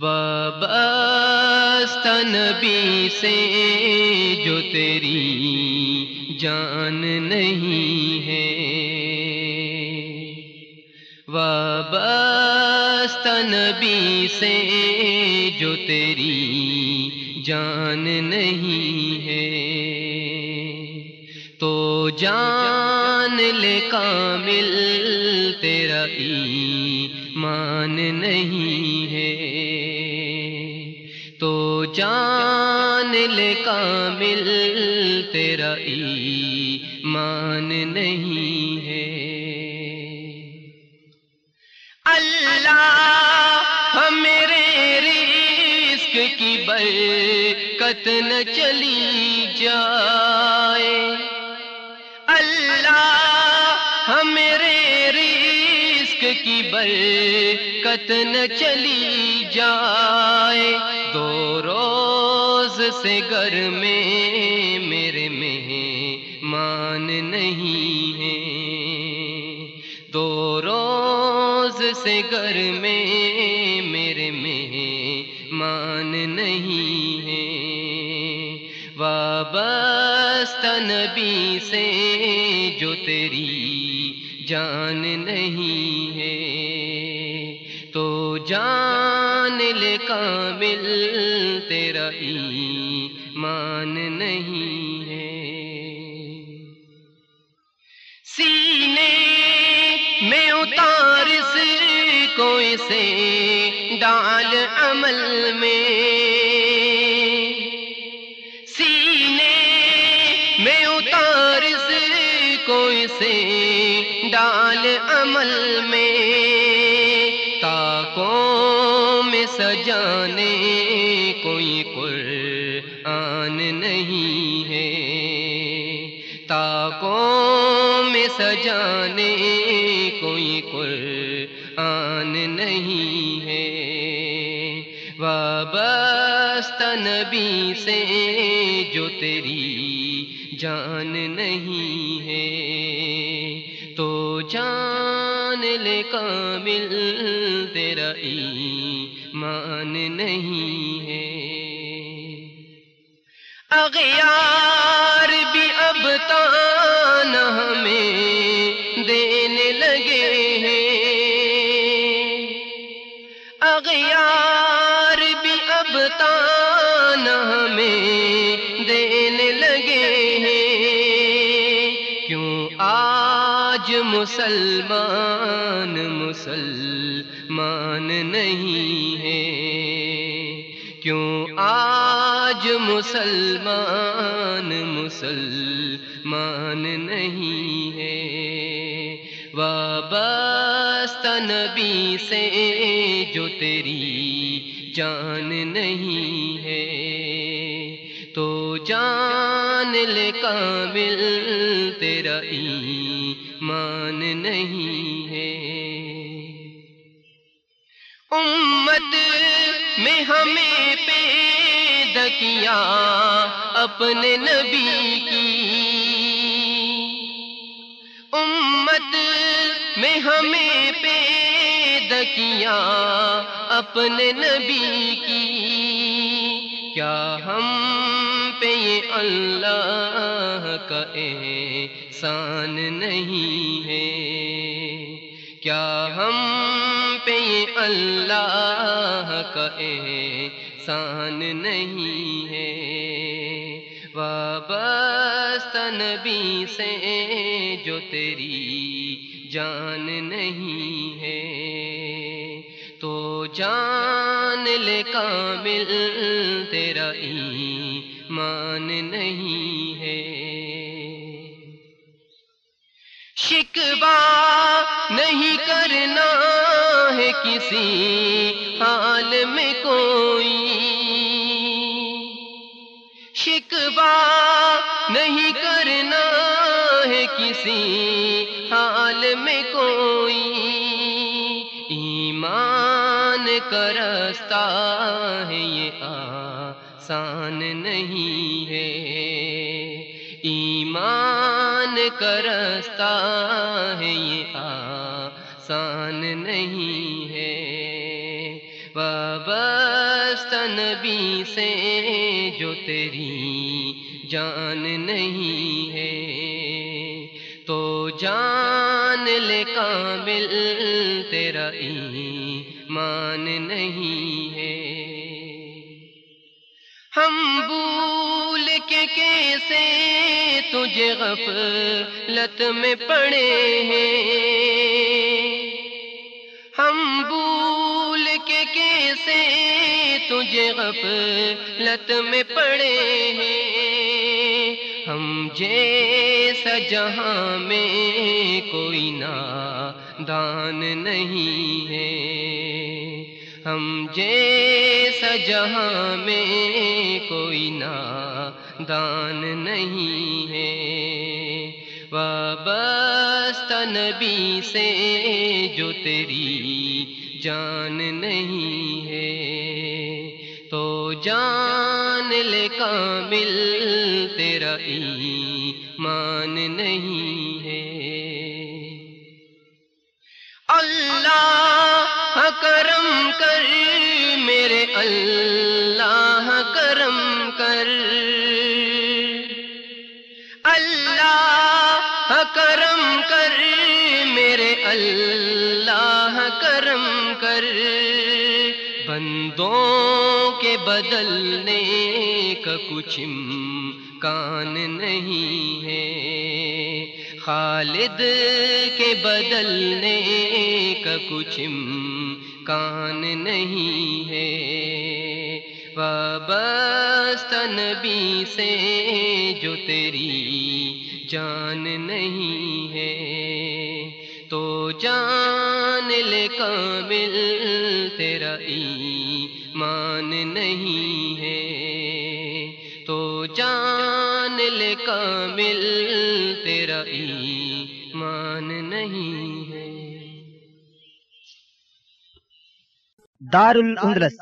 وابستہ نبی سے جو تیری جان نہیں ہے۔ وابستہ نبی سے جو تیری جان نہیں ہے۔ تو جان لے کامل تیرا ایمان نہیں ہے۔ جان لے کامل تیرا ایمان نہیں ہے۔ اللہ میرے رزق کی برکت نہ چلی جائے۔ اللہ میرے رزق کی برکت نہ چلی جائے۔ دو روز سے گھر میں میرے مہمان نہیں ہے دو روز سے گھر میں میرے مہمان نہیں ہے وابستہ نبی سے جو تیری جان نہیں ہے۔ تو جان کامل تیرا ایمان نہیں ہے۔ سینے میں اتار سے کوئی سے ڈال عمل میں۔ سینے میں اتار سے کوئی سے ڈال عمل میں۔ تاکوں سجانے کوئی قرآن نہیں ہے۔ تاکوں میں سجانے کوئی قرآن نہیں ہے۔ وابستہ نبی سے جو تیری جان نہیں ہے، تو جان لے کامل تیرا ایمان نہیں ہے۔ اغیار بھی اب تان ہمیں دینے لگے۔ مسلمان مسلمان نہیں ہے۔ کیوں آج مسلمان مسلمان نہیں ہے؟ وابستہ نبی سے جو تیری جان نہیں ہے۔ جان کامل تیرا ایمان نہیں ہے۔ امت میں ہمیں پیدا کیا اپنے نبی کی۔ امت میں ہمیں پیدا کیا اپنے نبی کی۔ کیا ہم اللہ کا احسان نہیں ہے۔ کیا ہم پہ اللہ کا احسان نہیں ہے؟ وابستہ نبی سے جو تیری جان نہیں ہے۔ تو جان لے کامل تیرا ایمان نہیں ہے۔ شکوا نہیں کرنا ہے کسی حال میں کوئی۔ شکوا نہیں کرنا ہے کسی حال میں کوئی۔ ایمان کا رستہ ہے یہ آسان نہیں ہے۔ ایمان کا رستہ ہے یہ آسان نہیں ہے۔ وابست نبی سے جو تیری جان نہیں ہے، تو جان لے کامل تیرا ایمان نہیں ہے۔ ہم بھول کے کیسے تجھے غفلت میں پڑے ہیں۔ ہم بھول کے کیسے تجھے غفلت میں پڑے ہیں۔ ہم جیسا جہاں میں کوئی دان نہیں ہے۔ ہم جیسا جہاں میں کوئی دان نہیں ہے۔ وابستہ نبی سے جو تیری جان نہیں ہے، تو جان لے کامل ایمان نہیں ہے۔ اللہ کرم کر، میرے اللہ کرم کر۔ اللہ کرم کر، میرے اللہ کرم کر۔ بندوں کے بدلنے کا کچھ کان نہیں ہے۔ خالد کے بدلنے کا کچھ کان نہیں ہے۔ وابست نبی سے جو تیری جان نہیں ہے۔ تو جان لے کامل تیرا ایمان نہیں جان کامل تیرا ایمان نہیں ہے۔ دار الاندلس